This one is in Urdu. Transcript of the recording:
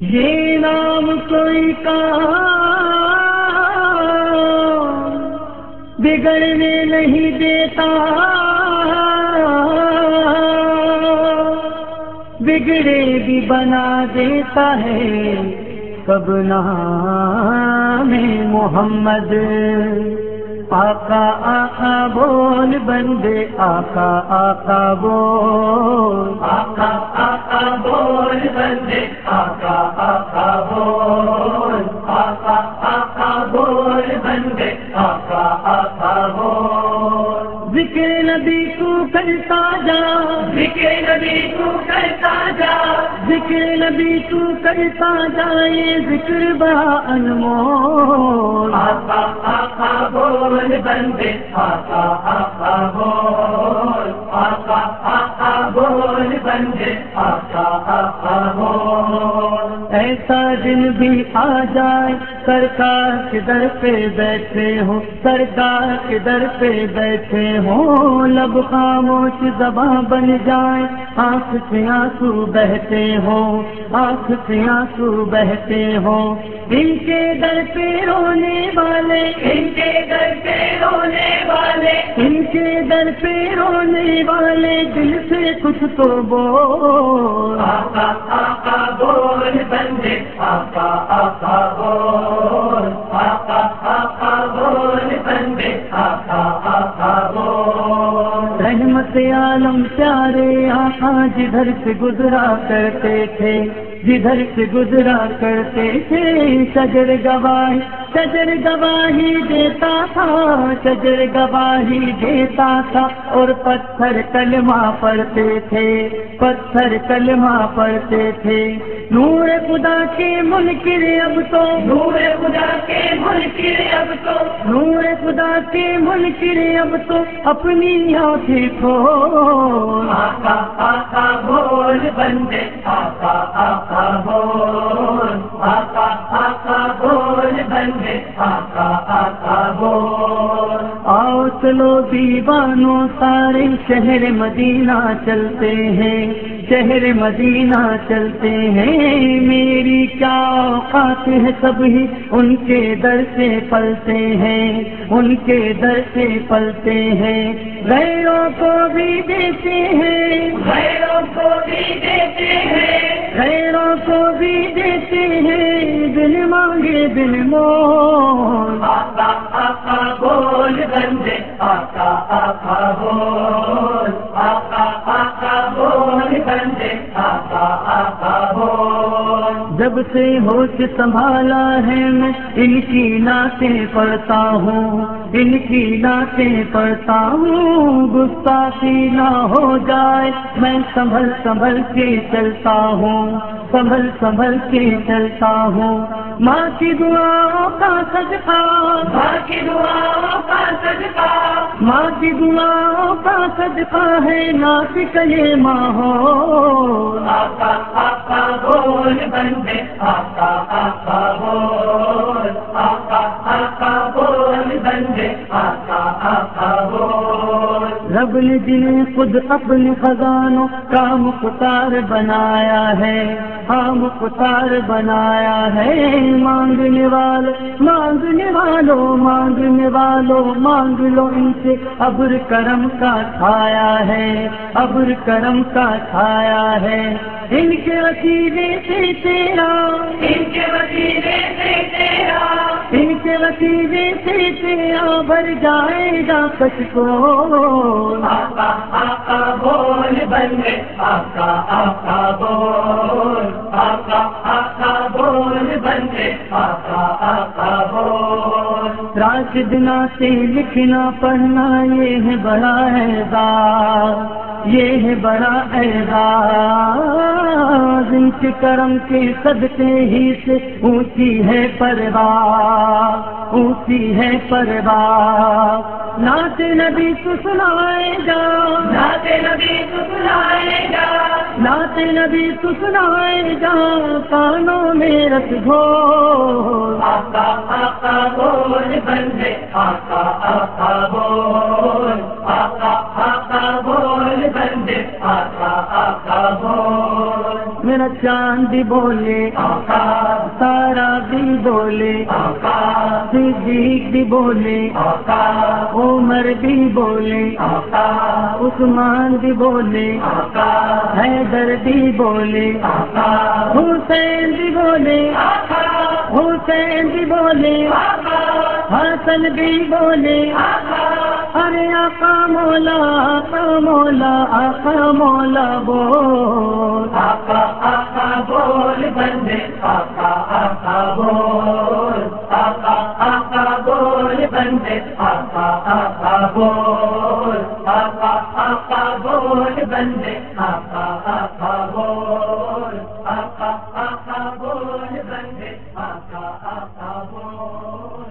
یہ نام کوئی کا بگڑنے نہیں دیتا۔ بگڑے بھی بنا دیتا ہے کب نام محمد۔ آقا آقا بول بندے، آقا آقا بول۔ آقا ذکر نبی کو کرتا جا۔ ذکر نبی کو کرتا جا ذکر نبی تو کرتا جائے ذکر بڑا انمول۔ آقا آقا، بول، بندے، آقا آقا، بول، آقا آقا بول بندے آقا آقا بول ایسا دن بھی آ جائے سرکار کے در پہ بیٹھے ہو؟ سرکار کے در پہ بیٹھے ہو؟ لب خاموش زباں بن جائے آنکھ سے آنسو بہتے ہو آنکھ سے آنسو بہتے ہو۔ ان کے در پہ رونے والے ان کے در پہ رونے والے۔ ان کے در پہ رونے والے دل سے کچھ تو بول۔ آقا آقا بول آقا آقا بول بندے آقا آقا بول رحمت عالم پیارے آقا جدھر سے گزرا کرتے تھے، جدھر سے گزرا کرتے تھے، شجر گواہی شجر گواہی دیتا تھا شجر گواہی دیتا تھا اور پتھر کلمہ پڑھتے تھے پتھر کلمہ پڑھتے تھے۔ نور خدا کے منکر اب تو نور خدا کے ملک اب تو نور خدا کے منکر اب تو اپنی آنکھیں کھول۔ آقا آقا بول بندے آقا آقا بول۔ آقا آقا بول۔ آؤ چلو دیوانوں سارے شہر مدینہ چلتے ہیں، شہر مدینہ چلتے ہیں۔ میری کیا اوقات ہے سب ہی ان کے در سے پلتے ہیں، ان کے در سے پلتے ہیں۔ غیروں کو بھی دیتے ہیں۔ غیروں کو بھی دیتے ہیں۔ غیروں کو بھی دیتے ہیں۔ دل مانگے دل مول۔ آقا آقا بول بندے آقا آقا بول۔ آقا آقا بول بندے آقا آقا بول۔ جب سے ہوش سنبھالا ہے میں ان کی نعتیں پڑھتا ہوں۔ ان کی نعتیں پڑھتا ہوں۔ گستاخی نہ ہو جائے میں سنبھل سنبھل کے چلتا ہوں۔ سنبھل سنبھل کے چلتا ہوں۔ ماں کی دعاؤں کا صدقہ۔ ماں کی دعاؤں کا صدقہ۔ ماں کی دعاؤں کا صدقہ ہے ناس یہ ماحول آقا آقا بول بندے آقا آقا بول۔ آقا آقا بول بندے آقا آقا بول۔ رب نے جنہیں خود اپنے خزانوں کا مختار بنایا ہے۔ ہاں مختار بنایا ہے۔ مانگنے والے، مانگنے والوں مانگنے والوں، مانگ لو ان سے۔ ابر کرم کا چھایا ہے، ابر کرم کا چھایا ہے۔ ان کے وسیلے سے تیرا، ان کے وسیلے سے تیرا ان کے وسیلے سے تیرا بھر جائے گا کچھ کو آقا آقا بول بندے آقا آقا بول۔ آقا آقا بول بندے آقا آقا بول۔ سے لکھنا پڑھنا یہ ہے بڑا اعزاز یہ ہے بڑا اعزاز ان کے کرم کے صدقے ہی سے اونچی ہے پرواز اونچی ہے پرواز نعت نبی تو سنائے گا۔ نعت نبی تو سنائے گا۔ نعت نبی تو سنائے گا۔ کانوں میں رس گھول آقا آقا بول بندے آقا آقا بول آقا آقا بول بندے آقا آقا بول میرا چاند بھی بولے آقا تارا بھی بولے آقا صدیق بھی بولے آقا عمر بھی بولے آقا عثمان بھی بولے آقا حیدر بھی بولے آقا حسین بھی بولے آقا حسین بھی بولے حسن بھی بولے آقا مولا آقا مولا آقا مولا بول۔ آقا آقا بول، بندے، آقا آقا بول۔ آقا آقا بول، بندے، آقا آقا بول۔ آقا آقا بول، بندے، آقا آقا بول۔ آقا آقا بول، بندے، آقا آقا بول۔